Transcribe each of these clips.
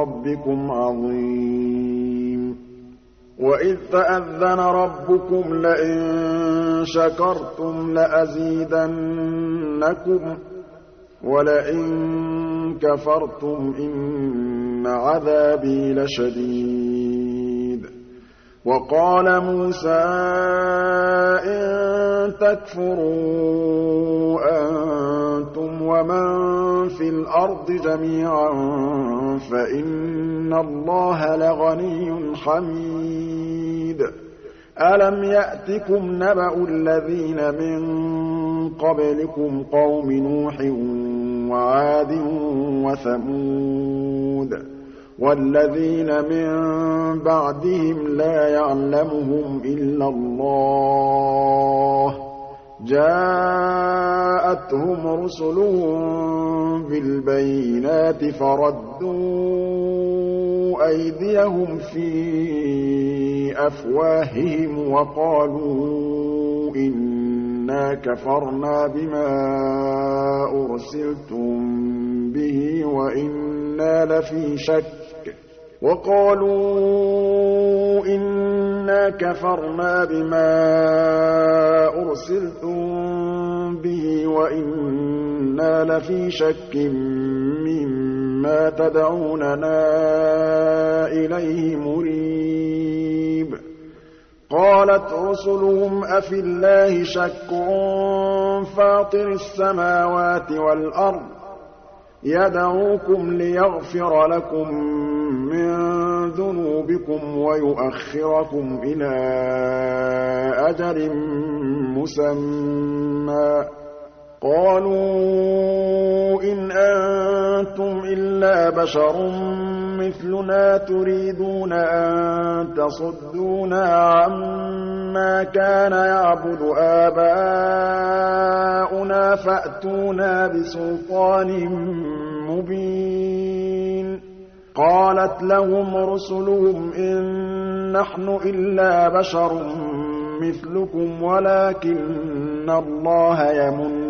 رَّبِّكُمْ عَظِيمٌ. وَإِذْ تَأَذَّنَ رَبُّكُمْ لَئِن شَكَرْتُمْ لَأَزِيدَنَّكُمْ ۖ وَلَئِن كَفَرْتُمْ إِنَّ عَذَابِي لَشَدِيدٌ. وَقَالَ مُوسَىٰ إِن تَكْفُرُوا أَنتُمْ وَمَن فِي الْأَرْضِ جَمِيعًا فَإِنَّ اللَّهَ لَغَنِيٌّ حَمِيدٌ. أَلَمْ يَأْتِكُمْ نَبَأُ الَّذِينَ مِن قَبْلِكُمْ قَوْمِ نُوحٍ وَعَادٍ وَثَمُودَ؟ وَالَّذِينَ مِن بَعْدِهِمْ لَا يَعْلَمُهُمْ إِلَّا اللَّهُ ۚ. جَاءَتْهُمْ رُسُلُهُم بِالْبَيِّنَاتِ فَرَدُّوا أَيْدِيَهُمْ فِي أَفْوَاهِهِمْ وَقَالُوا إِنَّا كَفَرْنَا بِمَا أُرْسِلْتُم بِهِ وَإِنَّا لَفِي شَكٍّ وَقَالُوا إِنَّا كَفَرْنَا بِمَا أُرْسِلْتُم بِهِ وَإِنَّا لَفِي شَكٍّ مِّمَّا تَدْعُونَنَا إِلَيْهِ مُرِيبٍ. قَالَتْ رُسُلُهُمْ أَفِي اللَّهِ شَكٌّ فَاطِرِ السَّمَاوَاتِ وَالْأَرْضِ يَدْعُوكُمْ لِيَغْفِرَ لَكُم مِّن ذُنُوبِكُمْ وَيُؤَخِّرَكُمْ إِلَىٰ أَجَلٍ مُّسَمًّى ۚ. قَالُوا إِنْ أَنتُمْ إِلَّا بَشَرٌ مِّثْلُنَا تُرِيدُونَ أَن تَصُدُّونَا عَمَّا كَانَ يَعْبُدُ آبَاؤُنَا فَأْتُونَا بِسُلْطَانٍ مُّبِينٍ. قَالَتْ لَهُمْ رُسُلُهُمْ إِن نَّحْنُ إِلَّا بَشَرٌ مِّثْلُكُمْ وَلَٰكِنَّ اللَّهَ يَمُنُّ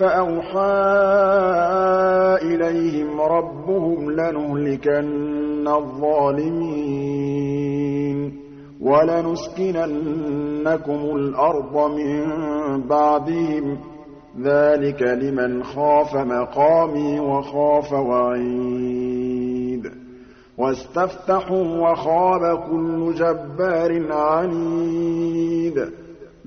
فَأَوْحَىٰ إِلَيْهِمْ رَبُّهُمْ لَنُهْلِكَنَّ الظَّالِمِينَ وَلَنُسْكِنَنَّكُمُ الْأَرْضَ مِن بَعْدِهِمْ ۚ. ذَٰلِكَ لِمَنْ خَافَ مَقَامِي وَخَافَ وَعِيدِ. وَاسْتَفْتَحُوا وَخَابَ كُلُّ جَبَّارٍ عَنِيدٍ.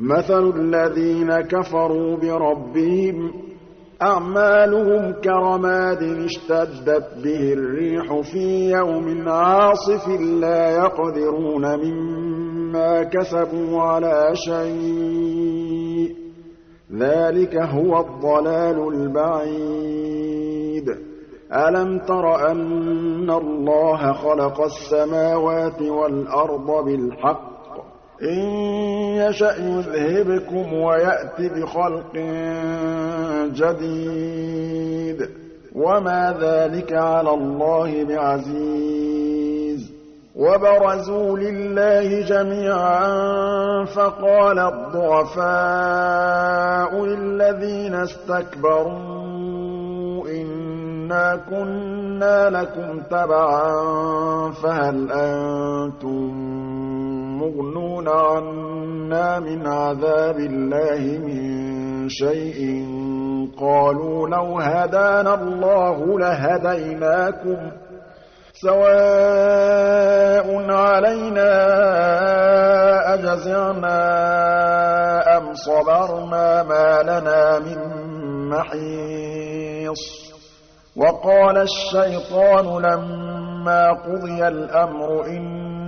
مَثَلُ الَّذِينَ كَفَرُوا بِرَبِّهِمْ أَعْمَالُهُمْ كَرَمَادٍ اشْتَدَّتْ بِهِ الرِّيحُ فِي يَوْمٍ عَاصِفٍ لَّا يَقْدِرُونَ مِمَّا كَسَبُوا عَلَىٰ شَيْءٍ ۚ. ذَٰلِكَ هُوَ الضَّلَالُ الْبَعِيدُ. أَلَمْ تَرَ أَنَّ اللَّهَ خَلَقَ السَّمَاوَاتِ وَالْأَرْضَ بِالْحَقِّ إِن يَشَأْ يُذْهِبْكُمْ وَيَأْتِ بِخَلْقٍ جَدِيدٍ. وَمَا ذَٰلِكَ عَلَى اللَّهِ بِعَزِيزٍ. وَبَرَزُوا لِلَّهِ جَمِيعًا فَقَالَ الضُّعَفَاءُ لِلَّذِينَ اسْتَكْبَرُوا إِنَّا كُنَّا لَكُمْ تَبَعًا فَهَلْ أَنتُم مُّغْنُونَ عَنَّا مِنْ عَذَابِ اللَّهِ مِن شَيْءٍ. قَالُوا لَوْ هَدَانَا اللَّهُ لَهَدَيْنَاكُمْ ۖ. سَوَاءٌ عَلَيْنَا أَجَزِعْنَا أَمْ صَبَرْنَا مَا لَنَا مِن مَّحِيصٍ. وَقَالَ الشَّيْطَانُ لَمَّا قُضِيَ الْأَمْرُ إِنَّ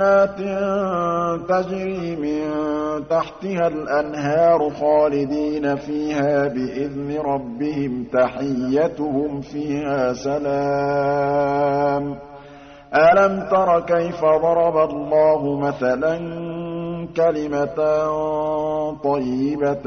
جَنَّاتٍ تَجْرِي مِن تَحْتِهَا الْأَنْهَارُ خَالِدِينَ فِيهَا بِإِذْنِ رَبِّهِمْ تَحِيَّتُهُمْ فِيهَا سَلَامٌ. أَلَمْ تَرَ كَيْفَ ضَرَبَ اللَّهُ مَثَلًا كَلِمَةً طَيِّبَةً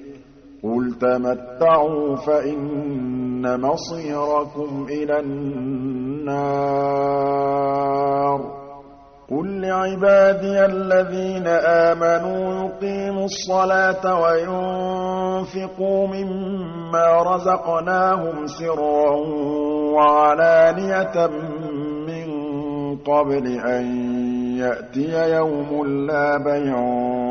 قُلْ تَمَتَّعُوا فَإِنَّ مَصِيرَكُمْ إِلَى النَّارِ قُل لِّعِبَادِيَ الَّذِينَ آمَنُوا يُقِيمُوا الصَّلَاةَ وَيُنفِقُوا مِمَّا رَزَقْنَاهُمْ سِرًّا وَعَلَانِيَةً مِّن قَبْلِ أَن يَأْتِيَ يَوْمٌ لَّا بَيْعٌ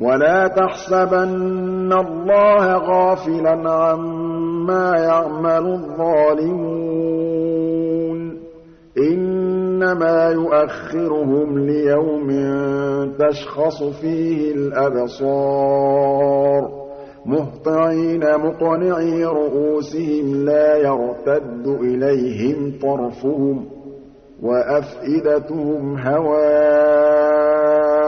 وَلَا تَحْسَبَنَّ اللَّهَ غَافِلًا عَمَّا يَعْمَلُ الظَّالِمُونَ ۚ. إِنَّمَا يُؤَخِّرُهُمْ لِيَوْمٍ تَشْخَصُ فِيهِ الْأَبْصَارُ. مُهْطِعِينَ مُقْنِعِي رُءُوسِهِمْ لَا يَرْتَدُّ إِلَيْهِمْ طَرْفُهُمْ ۖ وَأَفْئِدَتُهُمْ هَوَاءٌ.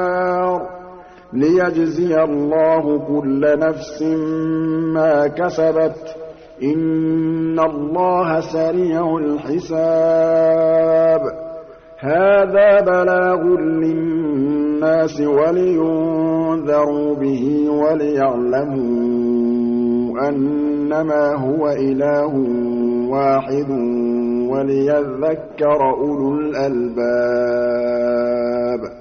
لِيَجْزِيَ اللَّهُ كُلَّ نَفْسٍ مَّا كَسَبَتْ ۚ. إِنَّ اللَّهَ سَرِيعُ الْحِسَابِ. هَٰذَا بَلَاغٌ لِّلنَّاسِ وَلِيُنذَرُوا بِهِ وَلِيَعْلَمُوا أَنَّمَا هُوَ إِلَٰهٌ وَاحِدٌ وَلِيَذَّكَّرَ أُولُو الْأَلْبَابِ.